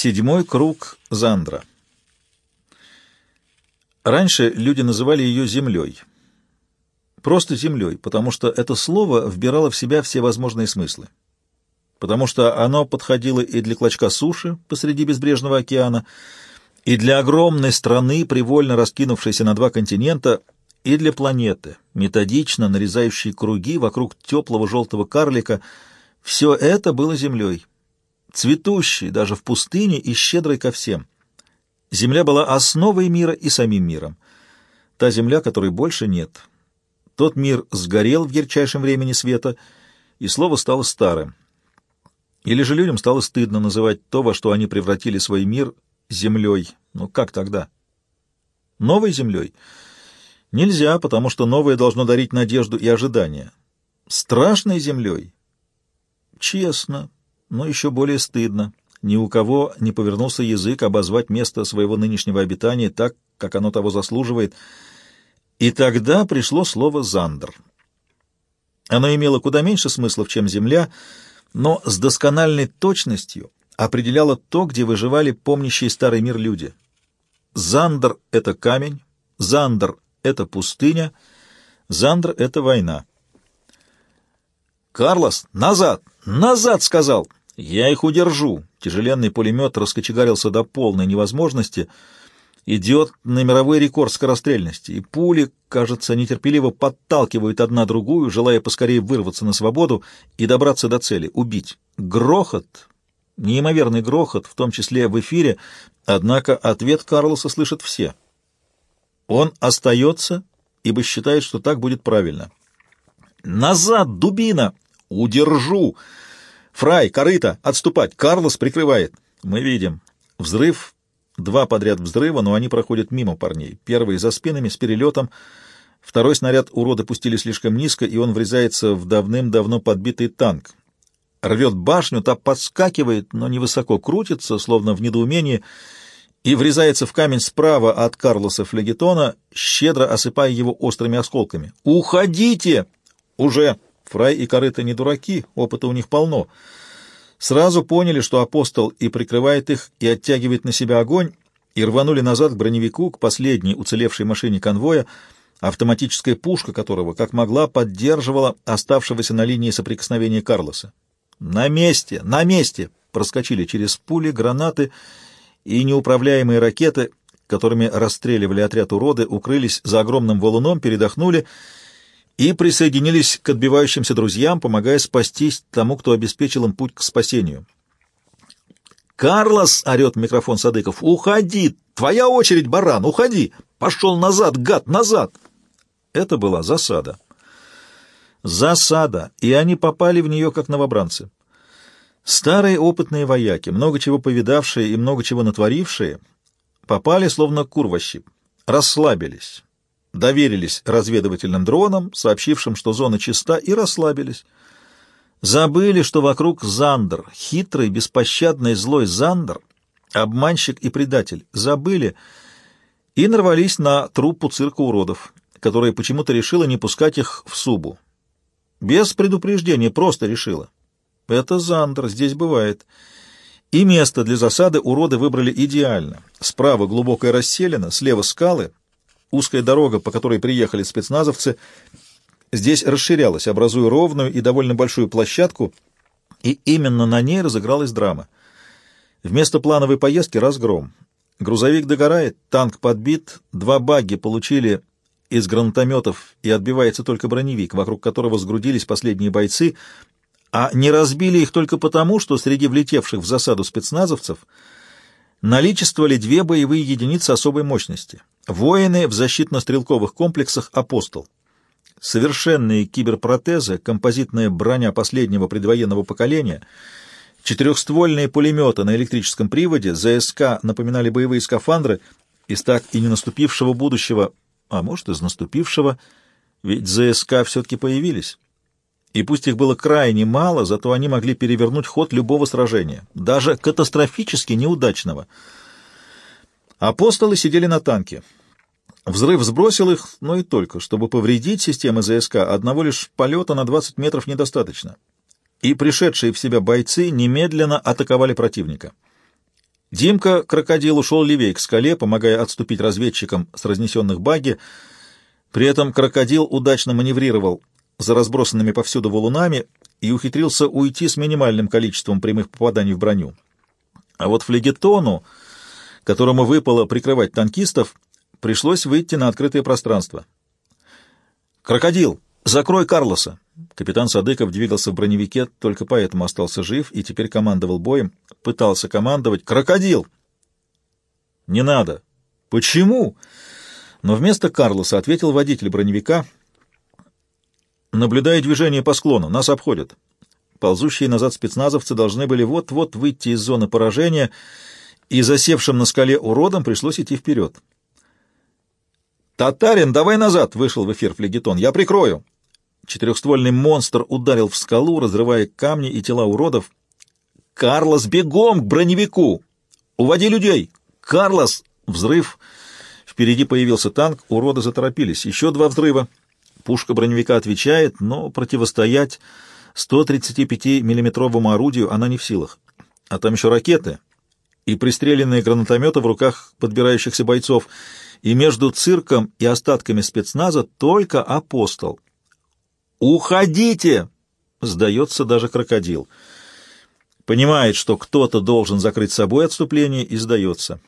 Седьмой круг Зандра. Раньше люди называли ее землей. Просто землей, потому что это слово вбирало в себя все возможные смыслы. Потому что оно подходило и для клочка суши посреди безбрежного океана, и для огромной страны, привольно раскинувшейся на два континента, и для планеты, методично нарезающей круги вокруг теплого желтого карлика. Все это было землей цветущей даже в пустыне и щедрой ко всем. Земля была основой мира и самим миром. Та земля, которой больше нет. Тот мир сгорел в ярчайшем времени света, и слово стало старым. Или же людям стало стыдно называть то, во что они превратили свой мир, землей. Ну как тогда? Новой землей? Нельзя, потому что новое должно дарить надежду и ожидания. Страшной землей? Честно, но еще более стыдно. Ни у кого не повернулся язык обозвать место своего нынешнего обитания так, как оно того заслуживает. И тогда пришло слово «зандр». Оно имело куда меньше смыслов, чем «земля», но с доскональной точностью определяло то, где выживали помнящие старый мир люди. Зандр — это камень, Зандр — это пустыня, Зандр — это война. «Карлос, назад! Назад!» — сказал. «Я их удержу!» Тяжеленный пулемет раскочегарился до полной невозможности. Идет на мировой рекорд скорострельности, и пули, кажется, нетерпеливо подталкивают одна другую, желая поскорее вырваться на свободу и добраться до цели — убить. Грохот, неимоверный грохот, в том числе в эфире, однако ответ Карлоса слышат все. Он остается, ибо считает, что так будет правильно. «Назад, дубина! Удержу!» «Фрай, корыто! Отступать! Карлос прикрывает!» Мы видим. Взрыв. Два подряд взрыва, но они проходят мимо парней. Первый за спинами, с перелетом. Второй снаряд уроды пустили слишком низко, и он врезается в давным-давно подбитый танк. Рвет башню, та подскакивает, но невысоко крутится, словно в недоумении, и врезается в камень справа от Карлоса Флегетона, щедро осыпая его острыми осколками. «Уходите!» «Уже!» Фрай и корыто не дураки, опыта у них полно. Сразу поняли, что апостол и прикрывает их, и оттягивает на себя огонь, и рванули назад к броневику, к последней уцелевшей машине конвоя, автоматическая пушка которого, как могла, поддерживала оставшегося на линии соприкосновения Карлоса. «На месте! На месте!» проскочили через пули, гранаты и неуправляемые ракеты, которыми расстреливали отряд уроды, укрылись за огромным валуном, передохнули и присоединились к отбивающимся друзьям, помогая спастись тому, кто обеспечил им путь к спасению. «Карлос!» — орет микрофон Садыков. «Уходи! Твоя очередь, баран! Уходи! Пошел назад, гад, назад!» Это была засада. Засада, и они попали в нее, как новобранцы. Старые опытные вояки, много чего повидавшие и много чего натворившие, попали словно курвощи, расслабились, доверились разведывательным дронам, сообщившим, что зона чиста, и расслабились. Забыли, что вокруг Зандер, хитрый, беспощадный, злой Зандер, обманщик и предатель. Забыли и нарвались на труппу цирка уродов, которая почему-то решила не пускать их в Субу. Без предупреждения, просто решила. Это Зандер, здесь бывает. И место для засады уроды выбрали идеально. Справа глубокая расселена, слева скалы, Узкая дорога, по которой приехали спецназовцы, здесь расширялась, образуя ровную и довольно большую площадку, и именно на ней разыгралась драма. Вместо плановой поездки — разгром. Грузовик догорает, танк подбит, два багги получили из гранатометов, и отбивается только броневик, вокруг которого сгрудились последние бойцы, а не разбили их только потому, что среди влетевших в засаду спецназовцев наличествовали две боевые единицы особой мощности — Воины в защитно-стрелковых комплексах «Апостол». Совершенные киберпротезы, композитная броня последнего предвоенного поколения, четырехствольные пулеметы на электрическом приводе, ЗСК напоминали боевые скафандры из так и не наступившего будущего, а может, из наступившего, ведь ЗСК все-таки появились. И пусть их было крайне мало, зато они могли перевернуть ход любого сражения, даже катастрофически неудачного. Апостолы сидели на танке. Взрыв сбросил их, но и только. Чтобы повредить системы ЗСК, одного лишь полета на 20 метров недостаточно. И пришедшие в себя бойцы немедленно атаковали противника. Димка, крокодил, ушел левее к скале, помогая отступить разведчикам с разнесенных баги. При этом крокодил удачно маневрировал за разбросанными повсюду валунами и ухитрился уйти с минимальным количеством прямых попаданий в броню. А вот флегетону, которому выпало прикрывать танкистов, пришлось выйти на открытое пространство. «Крокодил, закрой Карлоса!» Капитан Садыков двигался в броневике, только поэтому остался жив и теперь командовал боем. Пытался командовать «Крокодил!» «Не надо!» «Почему?» Но вместо Карлоса ответил водитель броневика «Наблюдая движение по склону, нас обходят». Ползущие назад спецназовцы должны были вот-вот выйти из зоны поражения, и засевшим на скале уродам пришлось идти вперед. «Татарин, давай назад!» — вышел в эфир флегетон. «Я прикрою!» Четырехствольный монстр ударил в скалу, разрывая камни и тела уродов. «Карлос, бегом к броневику! Уводи людей! Карлос!» Взрыв. Впереди появился танк, уроды заторопились. Еще два взрыва. Пушка броневика отвечает, но противостоять 135-миллиметровому орудию она не в силах. А там еще ракеты и пристреленные гранатометы в руках подбирающихся бойцов — и между цирком и остатками спецназа только апостол. «Уходите!» — сдается даже крокодил. Понимает, что кто-то должен закрыть собой отступление, и сдается.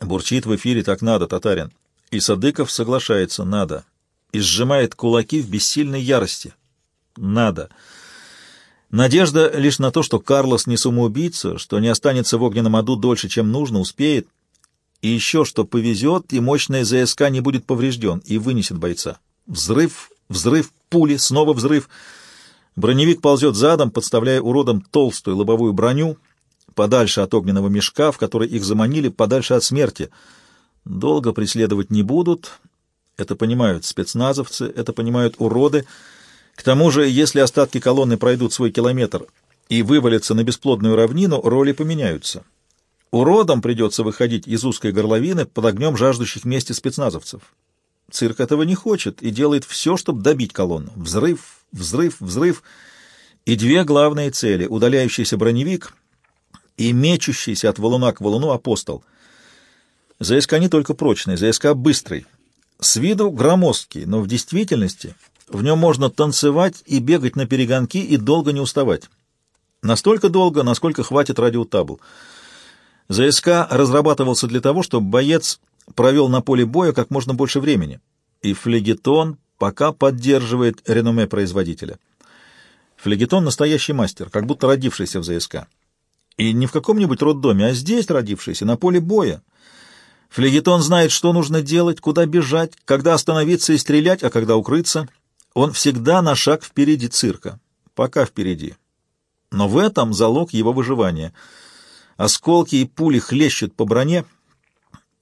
Бурчит в эфире «Так надо, татарин». И Садыков соглашается «надо». И сжимает кулаки в бессильной ярости. «Надо». Надежда лишь на то, что Карлос не самоубийца, что не останется в огненном аду дольше, чем нужно, успеет — и еще что повезет, и мощная ЗСК не будет поврежден, и вынесет бойца. Взрыв, взрыв, пули, снова взрыв. Броневик ползет задом, подставляя уродам толстую лобовую броню, подальше от огненного мешка, в который их заманили, подальше от смерти. Долго преследовать не будут. Это понимают спецназовцы, это понимают уроды. К тому же, если остатки колонны пройдут свой километр и вывалятся на бесплодную равнину, роли поменяются. Уродам придется выходить из узкой горловины под огнем жаждущих мести спецназовцев. Цирк этого не хочет и делает все, чтобы добить колонну. Взрыв, взрыв, взрыв. И две главные цели — удаляющийся броневик и мечущийся от валуна к валуну апостол. ЗСК не только прочный, ЗСК быстрый. С виду громоздкий, но в действительности в нем можно танцевать и бегать на перегонки и долго не уставать. Настолько долго, насколько хватит радиотабл. ЗСК разрабатывался для того, чтобы боец провел на поле боя как можно больше времени, и флегетон пока поддерживает реноме производителя. Флегетон — настоящий мастер, как будто родившийся в ЗСК. И не в каком-нибудь роддоме, а здесь родившийся, на поле боя. Флегетон знает, что нужно делать, куда бежать, когда остановиться и стрелять, а когда укрыться. Он всегда на шаг впереди цирка. Пока впереди. Но в этом залог его выживания — Осколки и пули хлещут по броне,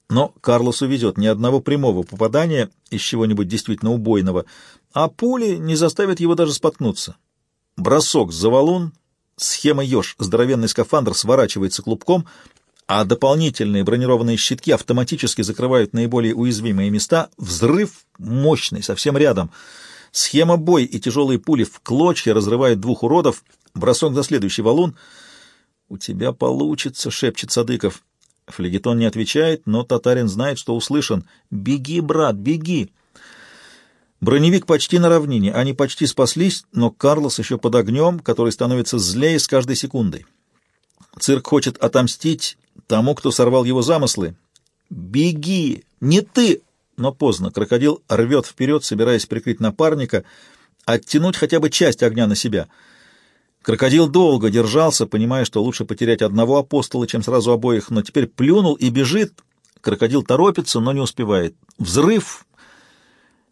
но Карлос увезет ни одного прямого попадания из чего-нибудь действительно убойного, а пули не заставят его даже споткнуться. Бросок за валун, схема еж, здоровенный скафандр сворачивается клубком, а дополнительные бронированные щитки автоматически закрывают наиболее уязвимые места. Взрыв мощный, совсем рядом. Схема бой и тяжелые пули в клочья разрывают двух уродов. Бросок за следующий валун — «У тебя получится», — шепчет Садыков. Флегетон не отвечает, но татарин знает, что услышан. «Беги, брат, беги!» Броневик почти на равнине, они почти спаслись, но Карлос еще под огнем, который становится злее с каждой секундой. Цирк хочет отомстить тому, кто сорвал его замыслы. «Беги! Не ты!» Но поздно. Крокодил рвет вперед, собираясь прикрыть напарника, оттянуть хотя бы часть огня на себя — Крокодил долго держался, понимая, что лучше потерять одного апостола, чем сразу обоих, но теперь плюнул и бежит. Крокодил торопится, но не успевает. Взрыв!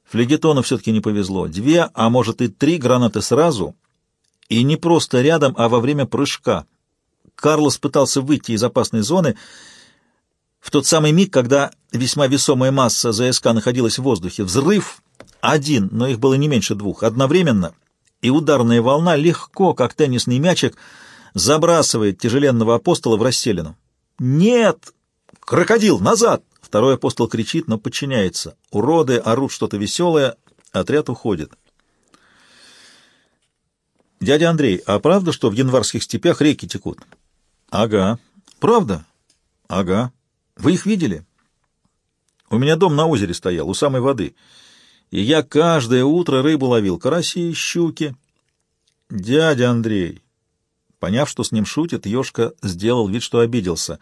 Флегетону все-таки не повезло. Две, а может и три гранаты сразу. И не просто рядом, а во время прыжка. Карлос пытался выйти из опасной зоны в тот самый миг, когда весьма весомая масса ЗСК находилась в воздухе. Взрыв! Один, но их было не меньше двух. Одновременно — и ударная волна легко, как теннисный мячик, забрасывает тяжеленного апостола в расселину. «Нет! Крокодил! Назад!» Второй апостол кричит, но подчиняется. Уроды орут что-то веселое, отряд уходит. «Дядя Андрей, а правда, что в январских степях реки текут?» «Ага. Правда? Ага. Вы их видели? У меня дом на озере стоял, у самой воды. И я каждое утро рыбу ловил, караси, щуки. Дядя Андрей. Поняв, что с ним шутит, Ёшка сделал вид, что обиделся.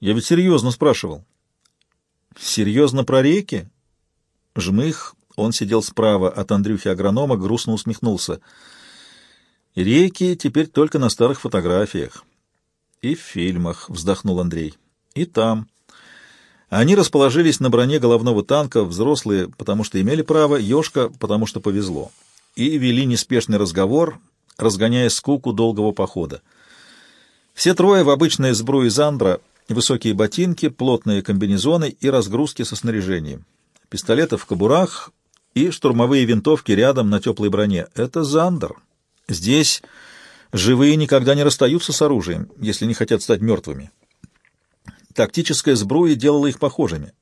Я ведь серьезно спрашивал. Серьезно про реки? Жмых, он сидел справа от Андрюхи-агронома, грустно усмехнулся. Реки теперь только на старых фотографиях. И в фильмах, вздохнул Андрей. И там. Они расположились на броне головного танка, взрослые, потому что имели право, Ёшка, потому что повезло. И вели неспешный разговор, разгоняя скуку долгого похода. Все трое в обычной сбруе Зандра, высокие ботинки, плотные комбинезоны и разгрузки со снаряжением. Пистолеты в кобурах и штурмовые винтовки рядом на теплой броне. Это Зандер. Здесь живые никогда не расстаются с оружием, если не хотят стать мертвыми. Тактическая сбруя делала их похожими.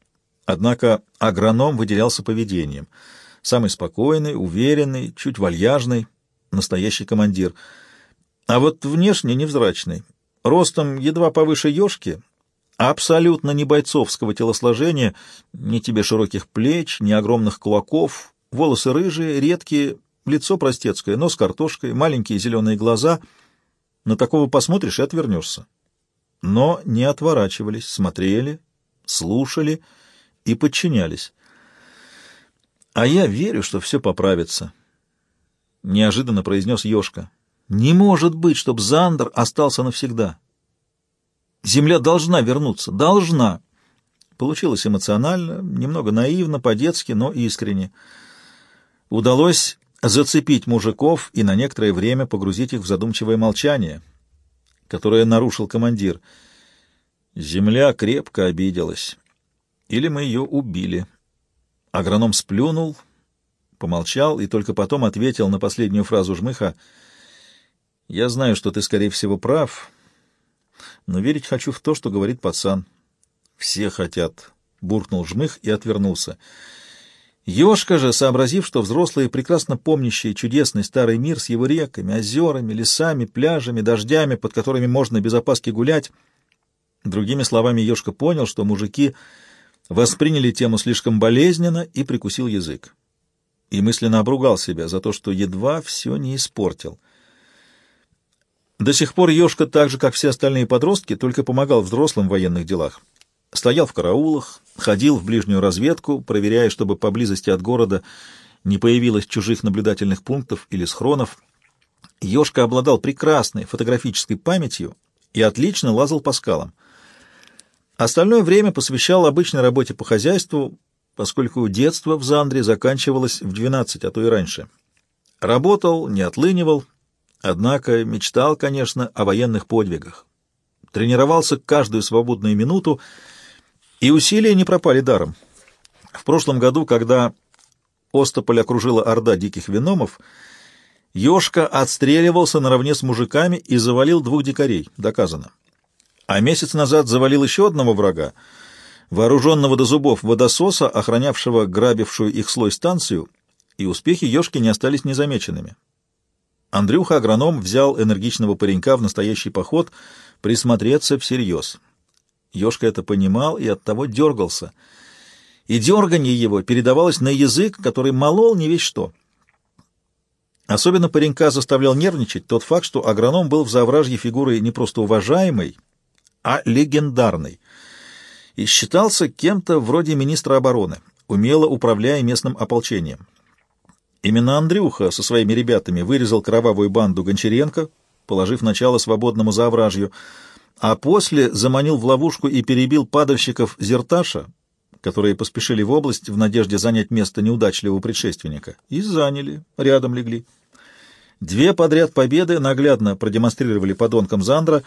Однако агроном выделялся поведением. Самый спокойный, уверенный, чуть вальяжный, настоящий командир. А вот внешне невзрачный. Ростом едва повыше ежки, абсолютно не бойцовского телосложения, ни тебе широких плеч, ни огромных кулаков, волосы рыжие, редкие, лицо простецкое, нос картошкой, маленькие зеленые глаза. На такого посмотришь и отвернешься. Но не отворачивались, смотрели, слушали и подчинялись. А я верю, что все поправится. — неожиданно произнес Ёшка. «Не может быть, чтобы Зандер остался навсегда. Земля должна вернуться, должна!» Получилось эмоционально, немного наивно, по-детски, но искренне. Удалось зацепить мужиков и на некоторое время погрузить их в задумчивое молчание, которое нарушил командир. Земля крепко обиделась. Или мы ее убили. Агроном сплюнул — помолчал и только потом ответил на последнюю фразу жмыха. «Я знаю, что ты, скорее всего, прав, но верить хочу в то, что говорит пацан». «Все хотят», — буркнул жмых и отвернулся. Ёшка же, сообразив, что взрослые, прекрасно помнящие чудесный старый мир с его реками, озерами, лесами, пляжами, дождями, под которыми можно без опаски гулять, другими словами, Ёшка понял, что мужики восприняли тему слишком болезненно и прикусил язык и мысленно обругал себя за то, что едва все не испортил. До сих пор Ёшка, так же, как все остальные подростки, только помогал взрослым в военных делах. Стоял в караулах, ходил в ближнюю разведку, проверяя, чтобы поблизости от города не появилось чужих наблюдательных пунктов или схронов. Ёшка обладал прекрасной фотографической памятью и отлично лазал по скалам. Остальное время посвящал обычной работе по хозяйству, поскольку детство в Зандре заканчивалось в 12, а то и раньше. Работал, не отлынивал, однако мечтал, конечно, о военных подвигах. Тренировался каждую свободную минуту, и усилия не пропали даром. В прошлом году, когда Остополь окружила орда диких виномов, Ёшка отстреливался наравне с мужиками и завалил двух дикарей, доказано. А месяц назад завалил еще одного врага — вооруженного до зубов водососа, охранявшего грабившую их слой станцию, и успехи Ёшки не остались незамеченными. Андрюха, агроном, взял энергичного паренька в настоящий поход присмотреться всерьез. Ёшка это понимал и оттого дергался. И дерганье его передавалось на язык, который молол не весь что. Особенно паренька заставлял нервничать тот факт, что агроном был в Завражье фигурой не просто уважаемой, а легендарной — и считался кем-то вроде министра обороны, умело управляя местным ополчением. Именно Андрюха со своими ребятами вырезал кровавую банду Гончаренко, положив начало свободному завражью, а после заманил в ловушку и перебил падальщиков Зерташа, которые поспешили в область в надежде занять место неудачливого предшественника. И заняли, рядом легли. Две подряд победы наглядно продемонстрировали подонкам Зандра,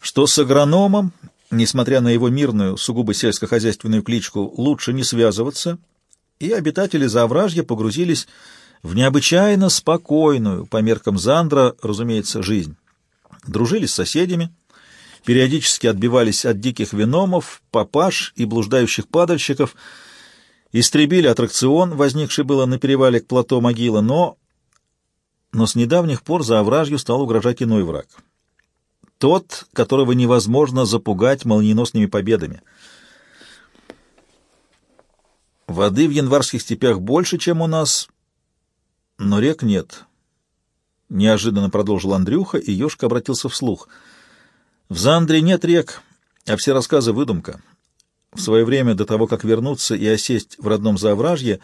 что с агрономом Несмотря на его мирную, сугубо сельскохозяйственную кличку, лучше не связываться, и обитатели Завражья погрузились в необычайно спокойную, по меркам Зандра, разумеется, жизнь. Дружили с соседями, периодически отбивались от диких виномов, папаш и блуждающих падальщиков, истребили аттракцион, возникший было на перевале к плато могила, но... Но с недавних пор за овражью стал угрожать иной враг — Тот, которого невозможно запугать молниеносными победами. Воды в январских степях больше, чем у нас, но рек нет. Неожиданно продолжил Андрюха, и Ёшка обратился вслух. В Зандре нет рек, а все рассказы — выдумка. В свое время, до того, как вернуться и осесть в родном Заовражье,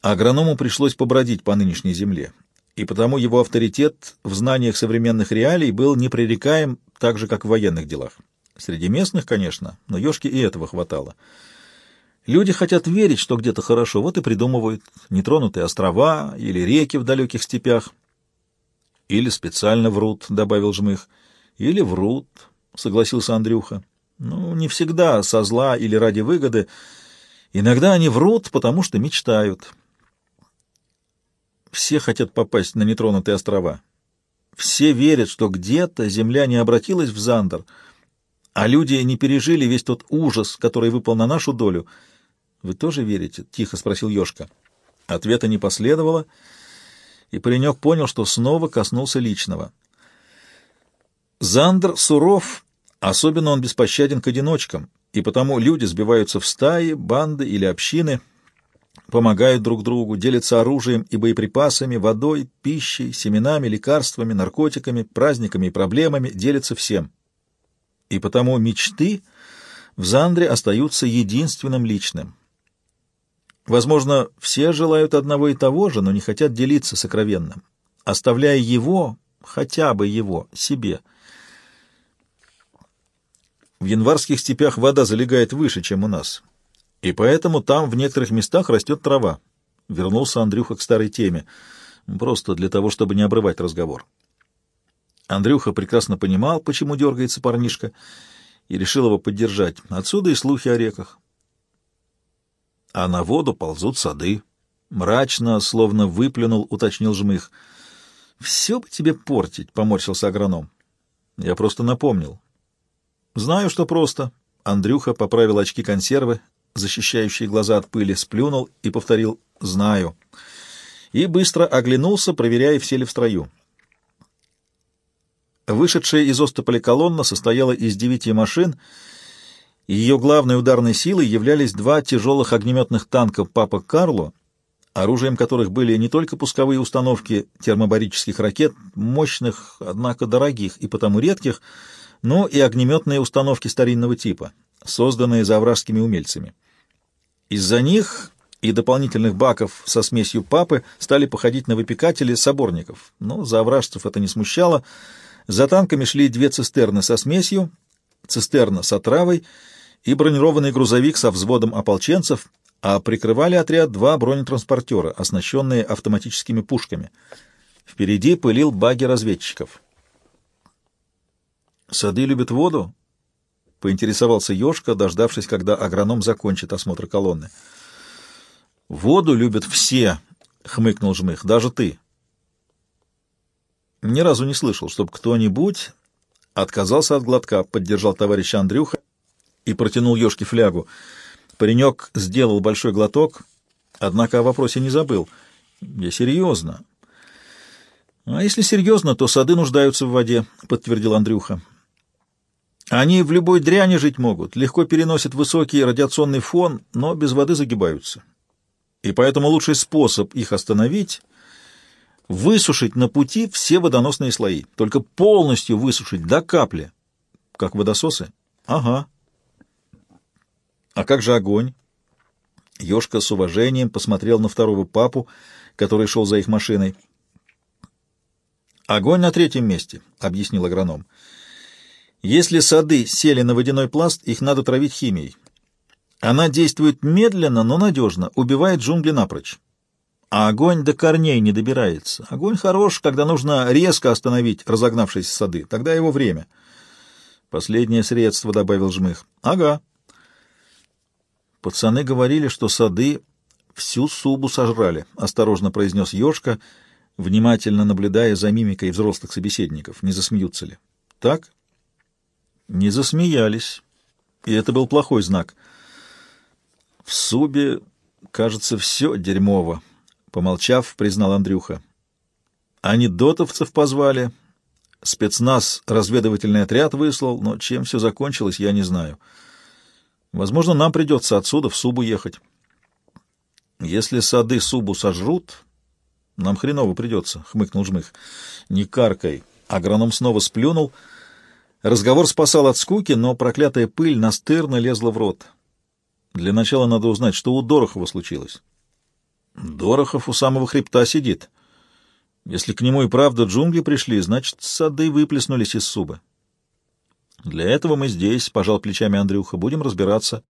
агроному пришлось побродить по нынешней земле, и потому его авторитет в знаниях современных реалий был непререкаем так же, как в военных делах. Среди местных, конечно, но Ёшке и этого хватало. Люди хотят верить, что где-то хорошо, вот и придумывают нетронутые острова или реки в далеких степях. Или специально врут, — добавил Жмых. Или врут, — согласился Андрюха. Ну, не всегда со зла или ради выгоды. Иногда они врут, потому что мечтают. Все хотят попасть на нетронутые острова. Все верят, что где-то земля не обратилась в Зандер, а люди не пережили весь тот ужас, который выпал на нашу долю. Вы тоже верите? — тихо спросил Ёшка. Ответа не последовало, и паренек понял, что снова коснулся личного. Зандер суров Особенно он беспощаден к одиночкам, и потому люди сбиваются в стаи, банды или общины, помогают друг другу, делятся оружием и боеприпасами, водой, пищей, семенами, лекарствами, наркотиками, праздниками и проблемами, делятся всем. И потому мечты в Зандре остаются единственным личным. Возможно, все желают одного и того же, но не хотят делиться сокровенным, оставляя его, хотя бы его, себе – в январских степях вода залегает выше, чем у нас, и поэтому там в некоторых местах растет трава. Вернулся Андрюха к старой теме, просто для того, чтобы не обрывать разговор. Андрюха прекрасно понимал, почему дергается парнишка, и решил его поддержать. Отсюда и слухи о реках. А на воду ползут сады. Мрачно, словно выплюнул, уточнил жмых. «Все бы тебе портить», — поморщился агроном. «Я просто напомнил. «Знаю, что просто». Андрюха поправил очки консервы, защищающие глаза от пыли, сплюнул и повторил «знаю». И быстро оглянулся, проверяя, все ли в строю. Вышедшая из Остополя колонна состояла из девяти машин, и ее главной ударной силой являлись два тяжелых огнеметных танка «Папа Карло», оружием которых были не только пусковые установки термобарических ракет, мощных, однако дорогих и потому редких, но и огнеметные установки старинного типа, созданные завражскими умельцами. Из-за них и дополнительных баков со смесью папы стали походить на выпекатели соборников, но завражцев это не смущало. За танками шли две цистерны со смесью, цистерна с отравой и бронированный грузовик со взводом ополченцев, а прикрывали отряд два бронетранспортера, оснащенные автоматическими пушками. Впереди пылил баги разведчиков. «Сады любят воду?» — поинтересовался Ёшка, дождавшись, когда агроном закончит осмотр колонны. «Воду любят все», — хмыкнул Жмых, — «даже ты». Ни разу не слышал, чтобы кто-нибудь отказался от глотка, поддержал товарища Андрюха и протянул Ёшке флягу. Паренек сделал большой глоток, однако о вопросе не забыл. «Я серьезно». «А если серьезно, то сады нуждаются в воде», — подтвердил Андрюха. Они в любой дряни жить могут, легко переносят высокий радиационный фон, но без воды загибаются. И поэтому лучший способ их остановить — высушить на пути все водоносные слои, только полностью высушить до капли. Как водососы? Ага. А как же огонь? Ёшка с уважением посмотрел на второго папу, который шел за их машиной. «Огонь на третьем месте», — объяснил агроном. Если сады сели на водяной пласт, их надо травить химией. Она действует медленно, но надежно, убивает джунгли напрочь. А огонь до корней не добирается. Огонь хорош, когда нужно резко остановить разогнавшиеся сады. Тогда его время. Последнее средство, — добавил Жмых. Ага. Пацаны говорили, что сады всю субу сожрали, — осторожно произнес Ёшка, внимательно наблюдая за мимикой взрослых собеседников. Не засмеются ли? Так? Не засмеялись, и это был плохой знак. В Субе, кажется, все дерьмово, — помолчав, признал Андрюха. Они дотовцев позвали, Спецназ разведывательный отряд выслал, но чем все закончилось, я не знаю. Возможно, нам придется отсюда в Субу ехать. Если сады Субу сожрут, нам хреново придется, — хмыкнул Жмых. Не каркай. Агроном снова сплюнул. Разговор спасал от скуки, но проклятая пыль настырно лезла в рот. Для начала надо узнать, что у Дорохова случилось. Дорохов у самого хребта сидит. Если к нему и правда джунгли пришли, значит, сады выплеснулись из суба. Для этого мы здесь, — пожал плечами Андрюха, — будем разбираться.